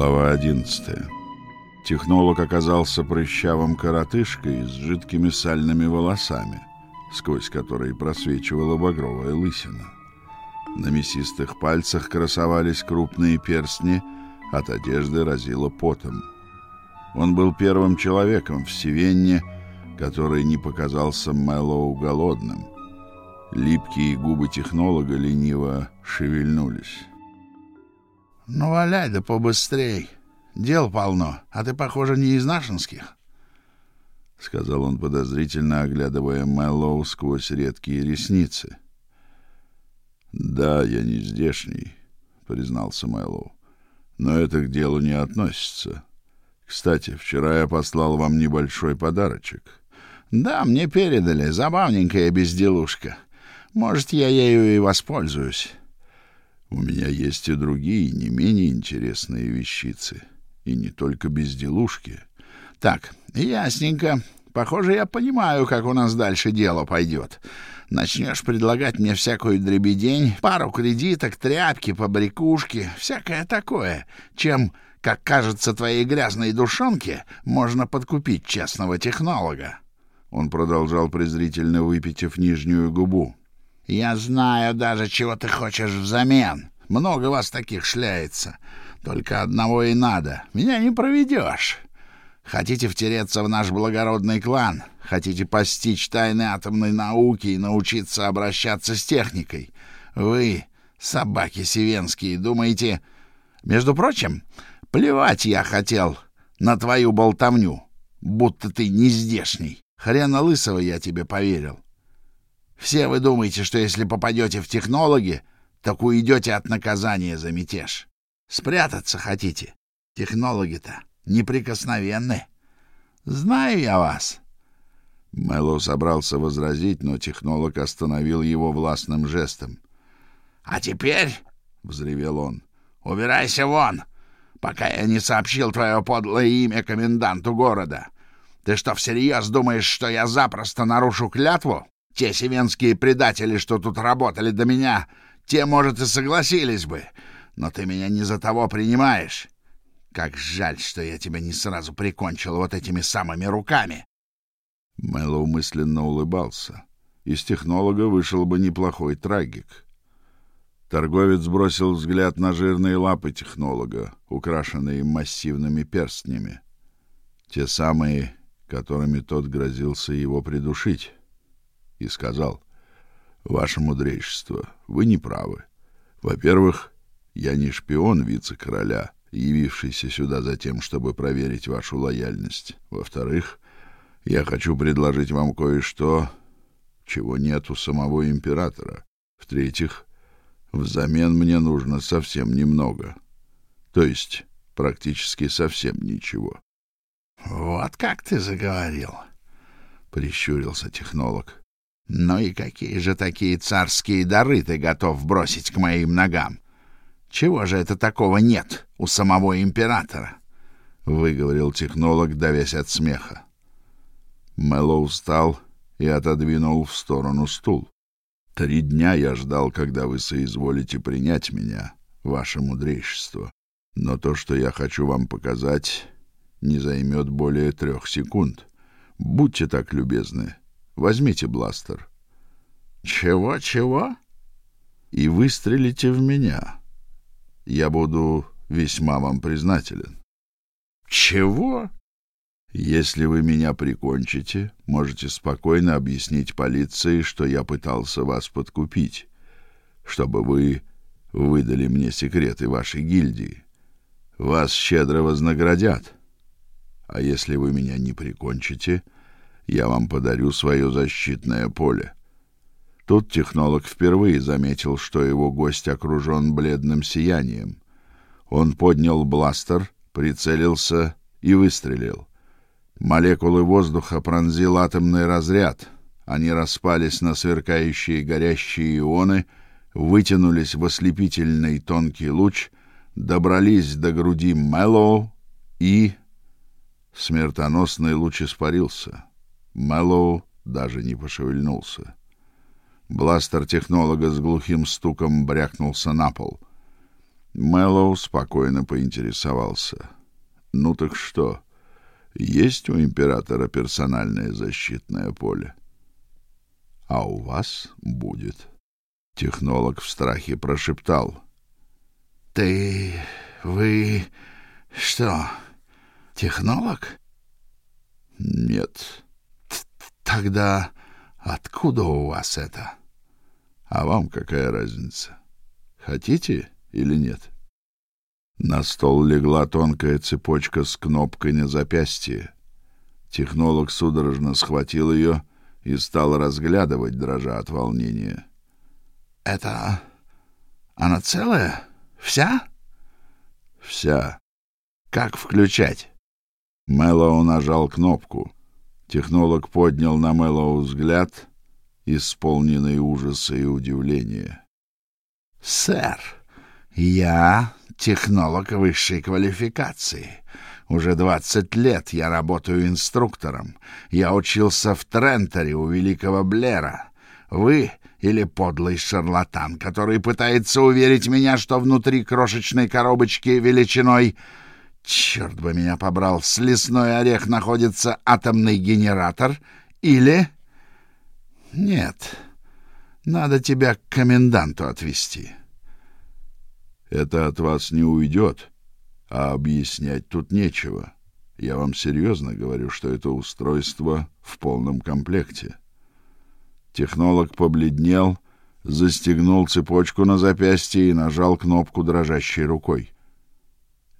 Глава 11. Технолог оказался прыщавым коротышкой с жидкими сальными волосами, сквозь которые просвечивала багровая лысина. На мясистых пальцах красовались крупные перстни, от одежды разило потом. Он был первым человеком в Севенне, который не показался Мэллоу голодным. Липкие губы технолога лениво шевельнулись. Ну, валяй да побыстрей. Дел полно, а ты, похоже, не из нашинских. — сказал он подозрительно, оглядывая Мэллоу сквозь редкие ресницы. — Да, я не здешний, — признался Мэллоу, — но это к делу не относится. Кстати, вчера я послал вам небольшой подарочек. — Да, мне передали, забавненькая безделушка. Может, я ею и воспользуюсь. У меня есть и другие, не менее интересные вещицы, и не только безделушки. Так, ясненько. Похоже, я понимаю, как у нас дальше дело пойдет. Начнешь предлагать мне всякую дребедень, пару кредиток, тряпки, побрякушки, всякое такое, чем, как кажется твоей грязной душонке, можно подкупить честного технолога. Он продолжал презрительно выпитив нижнюю губу. Я знаю даже, чего ты хочешь взамен. Много вас таких шляется. Только одного и надо. Меня не проведешь. Хотите втереться в наш благородный клан? Хотите постичь тайны атомной науки и научиться обращаться с техникой? Вы, собаки севенские, думаете... Между прочим, плевать я хотел на твою болтовню, будто ты не здешний. Хрена лысого я тебе поверил. Все вы думаете, что если попадете в технологи, так уйдете от наказания за мятеж. Спрятаться хотите? Технологи-то неприкосновенны. Знаю я вас. Мэллоу собрался возразить, но технолог остановил его властным жестом. — А теперь, — взревел он, — убирайся вон, пока я не сообщил твое подлое имя коменданту города. Ты что, всерьез думаешь, что я запросто нарушу клятву? Те севенские предатели, что тут работали до меня, те, может, и согласились бы, но ты меня не за того принимаешь. Как жаль, что я тебя не сразу прикончил вот этими самыми руками. Мэллоу мысленно улыбался. Из технолога вышел бы неплохой трагик. Торговец бросил взгляд на жирные лапы технолога, украшенные массивными перстнями. Те самые, которыми тот грозился его придушить и сказал: "Ваше мудрейшество, вы не правы. Во-первых, я не шпион вице-короля, явившийся сюда за тем, чтобы проверить вашу лояльность. Во-вторых, я хочу предложить вам кое-что, чего нет у самого императора. В-третьих, взамен мне нужно совсем немного. То есть практически совсем ничего. Вот как ты заговорил, прищурился технолог. Ну и какие же такие царские дары ты готов бросить к моим ногам? Чего же это такого нет у самого императора? выговорил технолог, давясь от смеха. Мэллоу встал и отодвинул в сторону стул. Три дня я ждал, когда вы соизволите принять меня, ваше мудрейшество. Но то, что я хочу вам показать, не займет более трех секунд. Будьте так любезны, Возьмите бластер. Чего, чего? И выстрелите в меня. Я буду весьма вам признателен. Чего? Если вы меня прикончите, можете спокойно объяснить полиции, что я пытался вас подкупить, чтобы вы выдали мне секреты вашей гильдии. Вас щедро вознаградят. А если вы меня не прикончите, я вам подарю свое защитное поле. Тут технолог впервые заметил, что его гость окружен бледным сиянием. Он поднял бластер, прицелился и выстрелил. Молекулы воздуха пронзил атомный разряд. Они распались на сверкающие горящие ионы, вытянулись в ослепительный тонкий луч, добрались до груди Мэллоу и смертоносный луч испарился. Мэллоу даже не Мэллоу спокойно поинтересовался. «Ну так что, есть у императора персональное защитное поле?» «А у вас будет». Технолог в страхе прошептал. «Ты... вы... что, технолог?» «Нет». «Тогда откуда у вас это?» «А вам какая разница? Хотите или нет?» На стол легла тонкая цепочка с кнопкой на запястье. Технолог судорожно схватил ее и стал разглядывать, дрожа от волнения. «Это... она целая? Вся?» «Вся. Как включать?» Мэллоу нажал кнопку. Технолог поднял на Мэллоу взгляд, исполненный ужаса и удивления. «Сэр, я технолог высшей квалификации. Уже двадцать лет я работаю инструктором. Я учился в Тренторе у великого Блера. Вы или подлый шарлатан, который пытается уверить меня, что внутри крошечной коробочки величиной... Черт бы меня побрал, с лесной орех находится атомный генератор, или... Нет, надо тебя к коменданту отвезти. Это от вас не уйдет, а объяснять тут нечего. Я вам серьезно говорю, что это устройство в полном комплекте. Технолог побледнел, застегнул цепочку на запястье и нажал кнопку дрожащей рукой.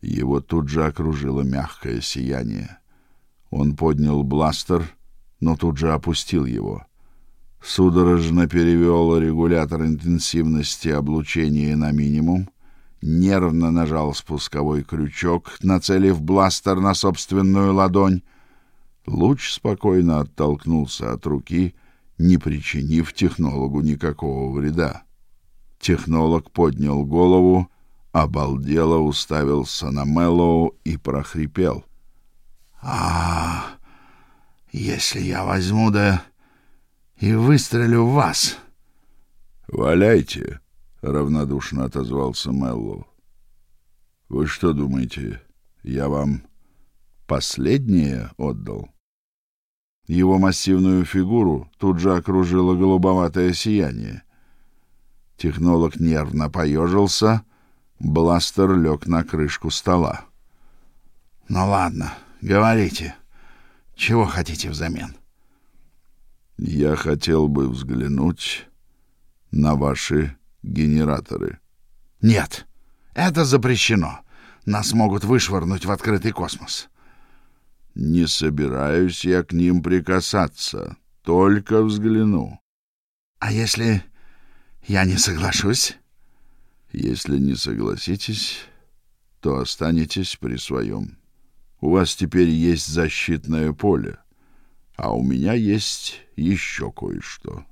Его тут же окружило мягкое сияние. Он поднял бластер, но тут же опустил его. Судорожно перевел регулятор интенсивности облучения на минимум нервно нажал спусковой крючок, нацелив бластер на собственную ладонь. Луч спокойно оттолкнулся от руки, не причинив технологу никакого вреда. Технолог поднял голову, обалдело уставился на Мэллоу и прохрипел. «А, если я возьму да и выстрелю в вас?» «Валяйте!» — равнодушно отозвался Мэллоу. «Вы что думаете, я вам последнее отдал?» Его массивную фигуру тут же окружило голубоватое сияние. Технолог нервно поежился, бластер лег на крышку стола. «Ну ладно, говорите, чего хотите взамен?» «Я хотел бы взглянуть на ваши генераторы. Нет, это запрещено. Нас могут вышвырнуть в открытый космос. Не собираюсь я к ним прикасаться, только взгляну. А если я не соглашусь? Если не согласитесь, то останетесь при своем. У вас теперь есть защитное поле, а у меня есть еще кое-что.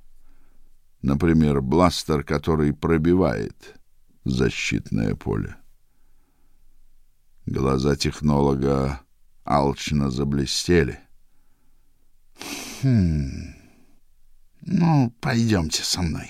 Например, бластер, который пробивает защитное поле. Глаза технолога алчно заблестели. Хм. Ну, пойдемте со мной.